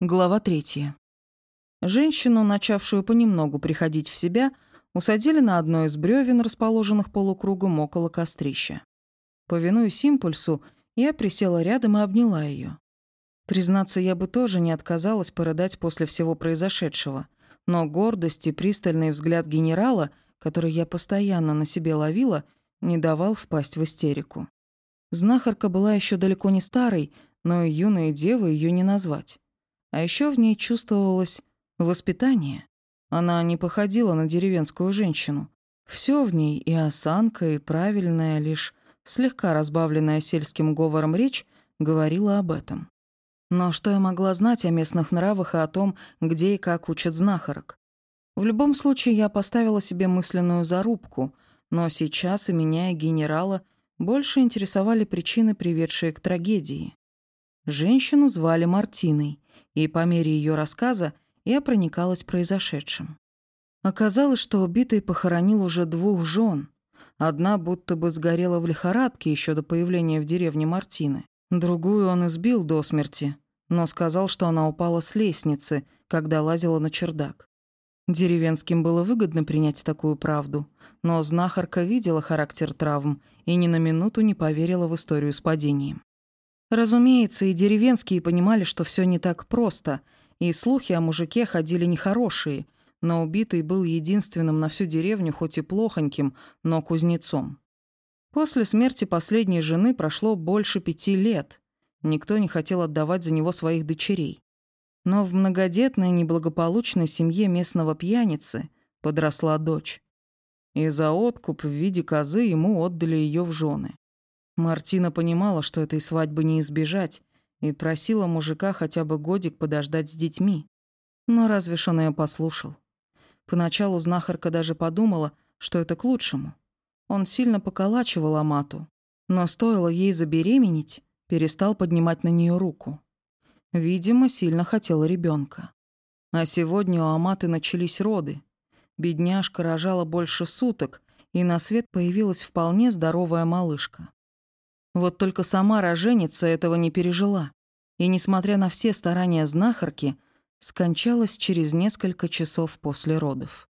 Глава третья. Женщину, начавшую понемногу приходить в себя, усадили на одно из бревен, расположенных полукругом около кострища. Повинуясь импульсу, я присела рядом и обняла ее. Признаться, я бы тоже не отказалась порыдать после всего произошедшего, но гордость и пристальный взгляд генерала, который я постоянно на себе ловила, не давал впасть в истерику. Знахарка была еще далеко не старой, но и юной девой ее не назвать. А еще в ней чувствовалось воспитание. Она не походила на деревенскую женщину. Все в ней, и осанка, и правильная, лишь слегка разбавленная сельским говором речь, говорила об этом. Но что я могла знать о местных нравах и о том, где и как учат знахарок? В любом случае, я поставила себе мысленную зарубку, но сейчас и меня, и генерала больше интересовали причины, приведшие к трагедии. Женщину звали Мартиной, и по мере ее рассказа я проникалась произошедшим. Оказалось, что убитый похоронил уже двух жен. Одна будто бы сгорела в лихорадке еще до появления в деревне Мартины. Другую он избил до смерти, но сказал, что она упала с лестницы, когда лазила на чердак. Деревенским было выгодно принять такую правду, но знахарка видела характер травм и ни на минуту не поверила в историю с падением. Разумеется, и деревенские понимали, что все не так просто, и слухи о мужике ходили нехорошие, но убитый был единственным на всю деревню, хоть и плохоньким, но кузнецом. После смерти последней жены прошло больше пяти лет. Никто не хотел отдавать за него своих дочерей. Но в многодетной неблагополучной семье местного пьяницы подросла дочь. И за откуп в виде козы ему отдали ее в жены. Мартина понимала, что этой свадьбы не избежать, и просила мужика хотя бы годик подождать с детьми. Но разве ж он ее послушал? Поначалу знахарка даже подумала, что это к лучшему. Он сильно поколачивал Амату, но стоило ей забеременеть, перестал поднимать на нее руку. Видимо, сильно хотела ребенка. А сегодня у Аматы начались роды. Бедняжка рожала больше суток, и на свет появилась вполне здоровая малышка. Вот только сама роженица этого не пережила. И, несмотря на все старания знахарки, скончалась через несколько часов после родов.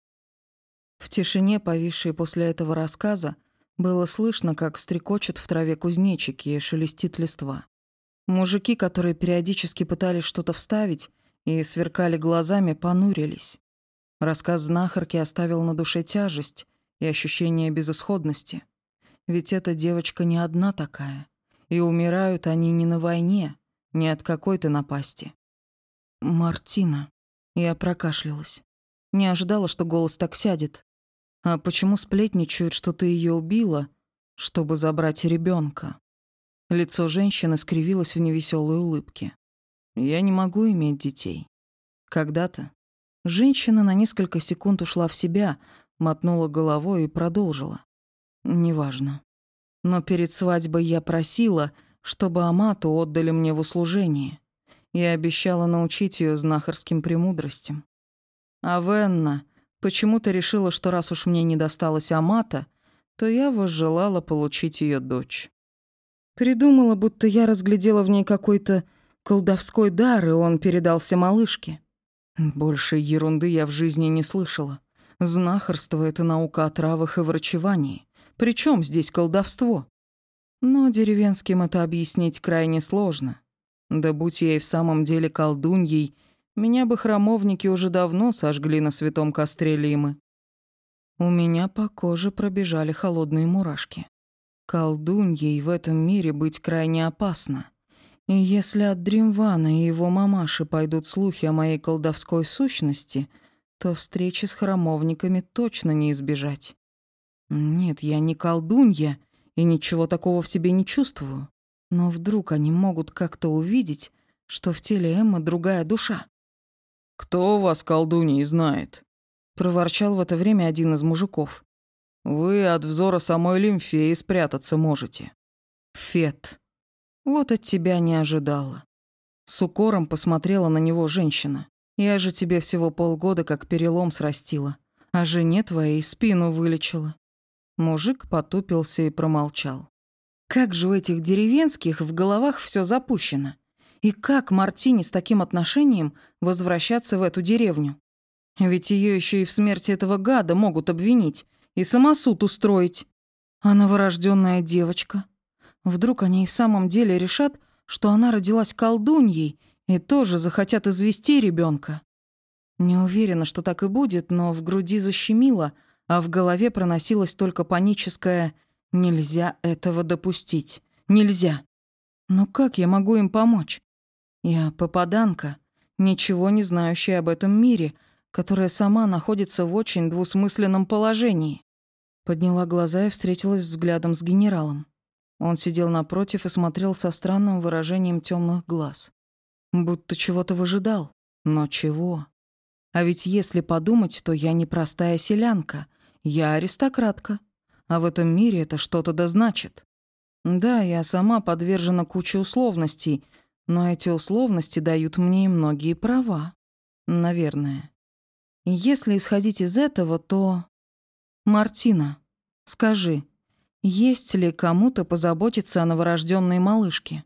В тишине, повисшей после этого рассказа, было слышно, как стрекочут в траве кузнечики и шелестит листва. Мужики, которые периодически пытались что-то вставить и сверкали глазами, понурились. Рассказ знахарки оставил на душе тяжесть и ощущение безысходности. Ведь эта девочка не одна такая. И умирают они не на войне, не от какой-то напасти. «Мартина». Я прокашлялась. Не ожидала, что голос так сядет. А почему сплетничают, что ты ее убила, чтобы забрать ребенка? Лицо женщины скривилось в невеселой улыбке. «Я не могу иметь детей. Когда-то...» Женщина на несколько секунд ушла в себя, мотнула головой и продолжила. «Неважно. Но перед свадьбой я просила, чтобы Амату отдали мне в услужение. Я обещала научить ее знахарским премудростям. А Венна почему-то решила, что раз уж мне не досталась Амата, то я возжелала получить ее дочь. Придумала, будто я разглядела в ней какой-то колдовской дар, и он передался малышке. Больше ерунды я в жизни не слышала. Знахарство — это наука о травах и врачевании. Причем здесь колдовство? Но деревенским это объяснить крайне сложно. Да будь я и в самом деле колдуньей, меня бы храмовники уже давно сожгли на святом костре Лимы. У меня по коже пробежали холодные мурашки. Колдуньей в этом мире быть крайне опасно. И если от Дримвана и его мамаши пойдут слухи о моей колдовской сущности, то встречи с храмовниками точно не избежать. Нет, я не колдунья и ничего такого в себе не чувствую. Но вдруг они могут как-то увидеть, что в теле Эммы другая душа. «Кто вас, колдуньей, знает?» — проворчал в это время один из мужиков. Вы от взора самой лимфеи спрятаться можете. Фет. Вот от тебя не ожидала. С укором посмотрела на него женщина. Я же тебе всего полгода как перелом срастила, а жене твоей спину вылечила. Мужик потупился и промолчал. Как же у этих деревенских в головах все запущено. И как Мартине с таким отношением возвращаться в эту деревню? Ведь ее еще и в смерти этого гада могут обвинить и самосуд устроить. А новорожденная девочка? Вдруг они и в самом деле решат, что она родилась колдуньей и тоже захотят извести ребенка. Не уверена, что так и будет, но в груди защемило, а в голове проносилось только паническое «нельзя этого допустить, нельзя». Но как я могу им помочь? Я попаданка, ничего не знающая об этом мире — которая сама находится в очень двусмысленном положении. Подняла глаза и встретилась взглядом с генералом. Он сидел напротив и смотрел со странным выражением темных глаз. Будто чего-то выжидал. Но чего? А ведь если подумать, то я не простая селянка. Я аристократка. А в этом мире это что-то да значит. Да, я сама подвержена куче условностей, но эти условности дают мне и многие права. Наверное. Если исходить из этого, то... Мартина, скажи, есть ли кому-то позаботиться о новорожденной малышке?